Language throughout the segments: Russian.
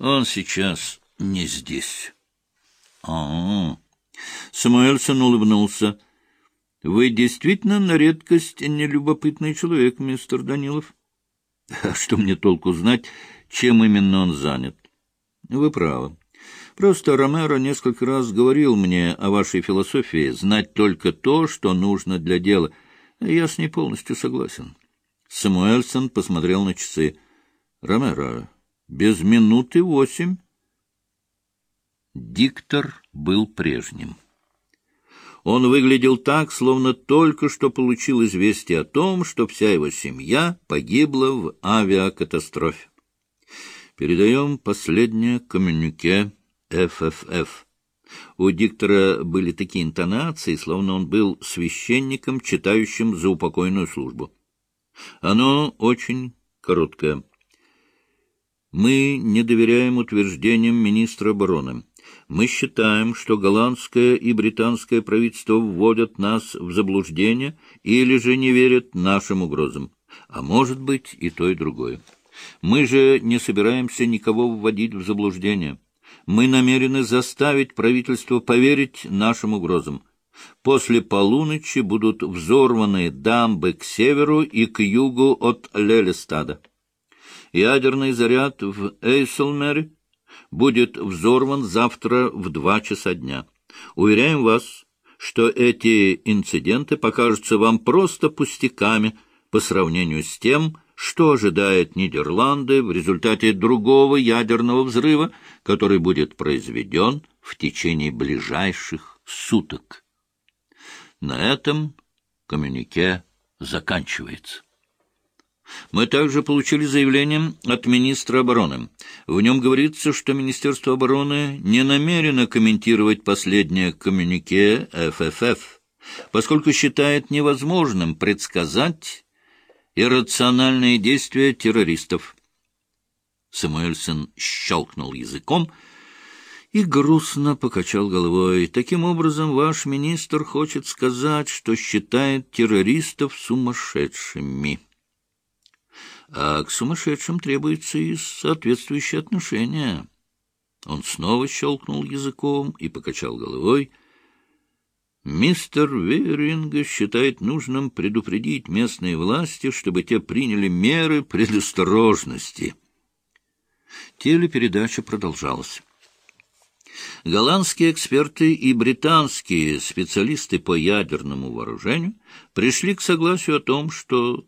Он сейчас не здесь. А. Самуэльсон улыбнулся. — Вы действительно на редкость нелюбопытный человек, мистер Данилов. А что мне толку знать, чем именно он занят? Вы правы. Просто Ромеро несколько раз говорил мне о вашей философии знать только то, что нужно для дела. Я с ней полностью согласен. Самуэльсон посмотрел на часы. — Ромеро, без минуты восемь. Диктор был прежним. Он выглядел так, словно только что получил известие о том, что вся его семья погибла в авиакатастрофе. Передаем последнее коммюнике ФФФ. У диктора были такие интонации, словно он был священником, читающим за упокойную службу. Оно очень короткое. Мы не доверяем утверждениям министра обороны. Мы считаем, что голландское и британское правительство вводят нас в заблуждение или же не верят нашим угрозам. А может быть и то, и другое. Мы же не собираемся никого вводить в заблуждение. Мы намерены заставить правительство поверить нашим угрозам. После полуночи будут взорваны дамбы к северу и к югу от Лелестада. Ядерный заряд в Эйселмере будет взорван завтра в два часа дня. Уверяем вас, что эти инциденты покажутся вам просто пустяками по сравнению с тем, что ожидает Нидерланды в результате другого ядерного взрыва, который будет произведен в течение ближайших суток. На этом коммюнике заканчивается. Мы также получили заявление от министра обороны. В нем говорится, что Министерство обороны не намерено комментировать последнее коммюнике ФФФ, поскольку считает невозможным предсказать иррациональные действия террористов. Самуэльсон щелкнул языком и грустно покачал головой. Таким образом, ваш министр хочет сказать, что считает террористов сумасшедшими а к сумасшедшим требуется и соответствующее отношение. Он снова щелкнул языком и покачал головой. Мистер Веринга считает нужным предупредить местные власти, чтобы те приняли меры предосторожности. Телепередача продолжалась. Голландские эксперты и британские специалисты по ядерному вооружению пришли к согласию о том, что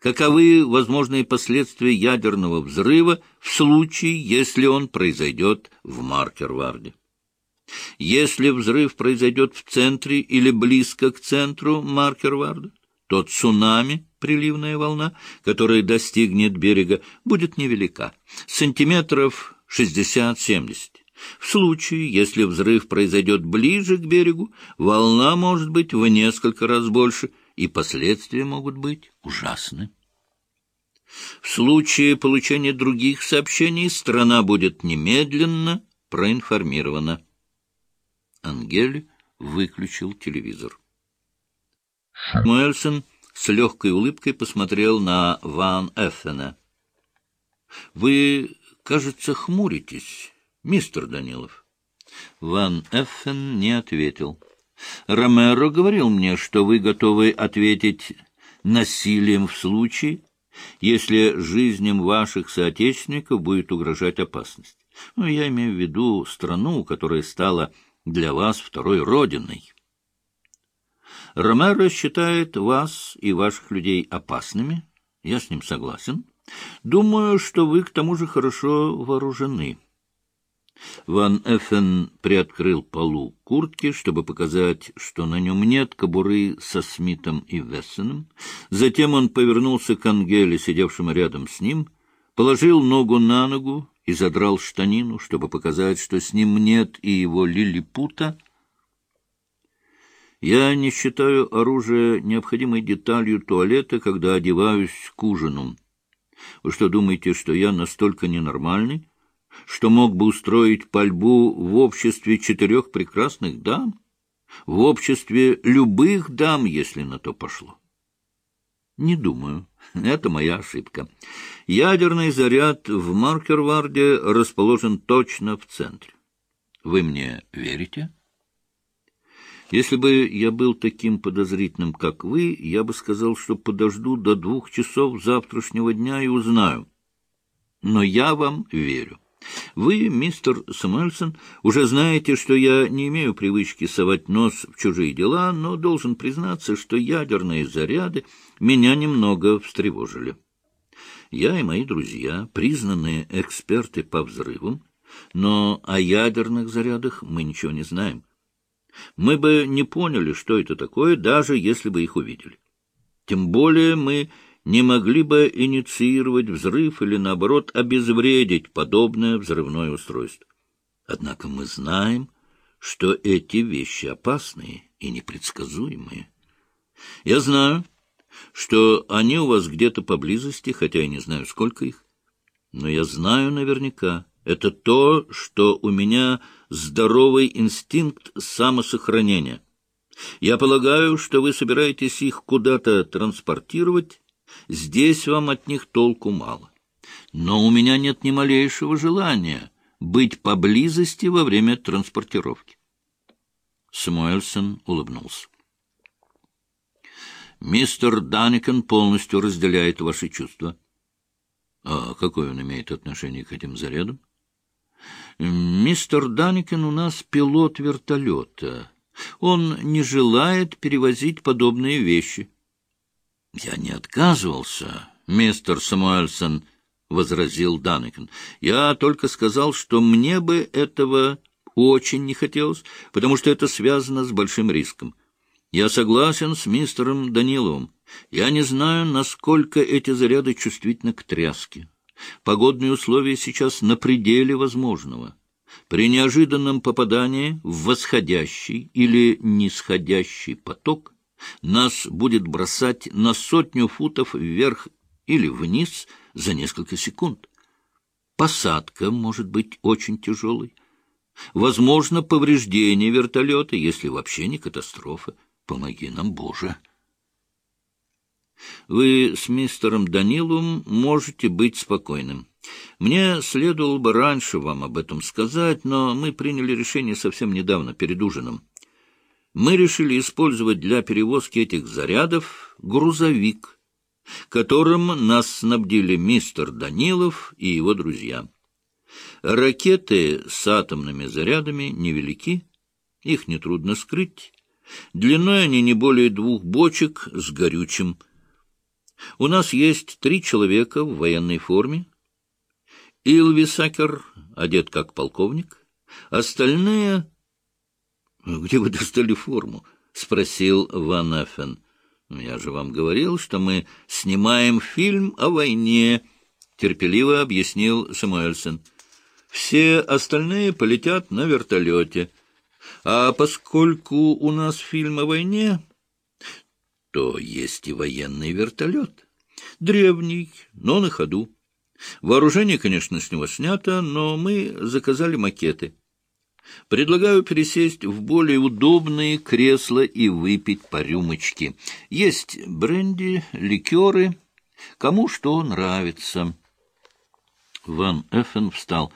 каковы возможные последствия ядерного взрыва в случае, если он произойдет в Маркерварде. Если взрыв произойдет в центре или близко к центру Маркерварда, то цунами, приливная волна, которая достигнет берега, будет невелика, сантиметров 60-70. В случае, если взрыв произойдет ближе к берегу, волна может быть в несколько раз больше, и последствия могут быть ужасны. В случае получения других сообщений страна будет немедленно проинформирована. Ангель выключил телевизор. Муэлсон с легкой улыбкой посмотрел на Ван Эффена. — Вы, кажется, хмуритесь, мистер Данилов. Ван Эффен не ответил. — Ромеро говорил мне, что вы готовы ответить насилием в случае, если жизням ваших соотечественников будет угрожать опасность. Ну, я имею в виду страну, которая стала для вас второй родиной. Ромеро считает вас и ваших людей опасными. Я с ним согласен. Думаю, что вы к тому же хорошо вооружены. Ван Эффен приоткрыл полу куртки, чтобы показать, что на нем нет кобуры со Смитом и Вессеном. Затем он повернулся к Ангеле, сидевшему рядом с ним, положил ногу на ногу и задрал штанину, чтобы показать, что с ним нет и его лилипута. Я не считаю оружие необходимой деталью туалета, когда одеваюсь к ужину. Вы что, думаете, что я настолько ненормальный, что мог бы устроить пальбу в обществе четырех прекрасных дам, в обществе любых дам, если на то пошло. Не думаю. Это моя ошибка. Ядерный заряд в Маркерварде расположен точно в центре. Вы мне верите? Если бы я был таким подозрительным, как вы, я бы сказал, что подожду до двух часов завтрашнего дня и узнаю. Но я вам верю. Вы, мистер Самуэльсон, уже знаете, что я не имею привычки совать нос в чужие дела, но должен признаться, что ядерные заряды меня немного встревожили. Я и мои друзья, признанные эксперты по взрывам, но о ядерных зарядах мы ничего не знаем. Мы бы не поняли, что это такое, даже если бы их увидели. Тем более мы не могли бы инициировать взрыв или, наоборот, обезвредить подобное взрывное устройство. Однако мы знаем, что эти вещи опасные и непредсказуемые. Я знаю, что они у вас где-то поблизости, хотя я не знаю, сколько их, но я знаю наверняка, это то, что у меня здоровый инстинкт самосохранения. Я полагаю, что вы собираетесь их куда-то транспортировать Здесь вам от них толку мало. Но у меня нет ни малейшего желания быть поблизости во время транспортировки. Самуэльсон улыбнулся. Мистер Даникен полностью разделяет ваши чувства. А какое он имеет отношение к этим зарядам? Мистер Даникен у нас пилот вертолета. Он не желает перевозить подобные вещи. — Я не отказывался, мистер Самуэльсон, — возразил Данекен. — Я только сказал, что мне бы этого очень не хотелось, потому что это связано с большим риском. Я согласен с мистером Даниловым. Я не знаю, насколько эти заряды чувствительны к тряске. Погодные условия сейчас на пределе возможного. При неожиданном попадании в восходящий или нисходящий поток нас будет бросать на сотню футов вверх или вниз за несколько секунд. Посадка может быть очень тяжелой. Возможно, повреждение вертолета, если вообще не катастрофа. Помоги нам, Боже. Вы с мистером Даниловым можете быть спокойным. Мне следовало бы раньше вам об этом сказать, но мы приняли решение совсем недавно, перед ужином мы решили использовать для перевозки этих зарядов грузовик, которым нас снабдили мистер Данилов и его друзья. Ракеты с атомными зарядами невелики, их нетрудно скрыть. Длиной они не более двух бочек с горючим. У нас есть три человека в военной форме. Илвисакер одет как полковник, остальные — Где вы достали форму? — спросил Ван Эффен. — Я же вам говорил, что мы снимаем фильм о войне, — терпеливо объяснил Самуэльсон. — Все остальные полетят на вертолете. А поскольку у нас фильм о войне, то есть и военный вертолет. Древний, но на ходу. Вооружение, конечно, с него снято, но мы заказали макеты. Предлагаю пересесть в более удобные кресла и выпить по рюмочке. Есть бренди, ликеры, кому что нравится. Ван Эффен встал.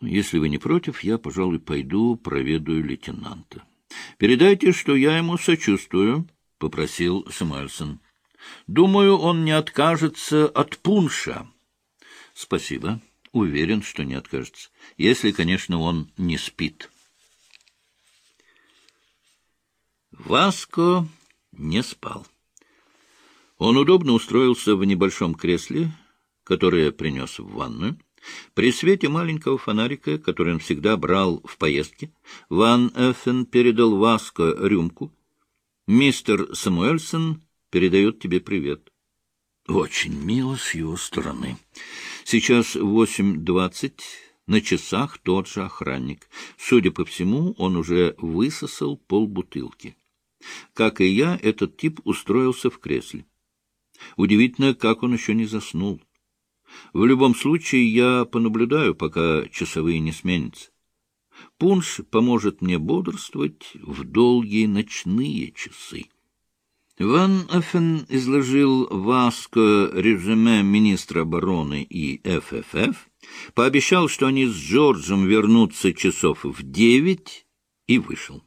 Если вы не против, я, пожалуй, пойду проведаю лейтенанта. Передайте, что я ему сочувствую, — попросил Самуэльсон. Думаю, он не откажется от пунша. Спасибо уверен, что не откажется, если, конечно, он не спит. Васко не спал. Он удобно устроился в небольшом кресле, которое принес в ванную. При свете маленького фонарика, который он всегда брал в поездке, Ван Эффен передал Васко рюмку. «Мистер Самуэльсон передает тебе привет». «Очень мило с его стороны». Сейчас восемь двадцать, на часах тот же охранник. Судя по всему, он уже высосал полбутылки. Как и я, этот тип устроился в кресле. Удивительно, как он еще не заснул. В любом случае, я понаблюдаю, пока часовые не сменятся. Пунш поможет мне бодрствовать в долгие ночные часы. Ван Эффен изложил Васко резюме министра обороны и ФФФ, пообещал, что они с Джорджем вернутся часов в девять, и вышел.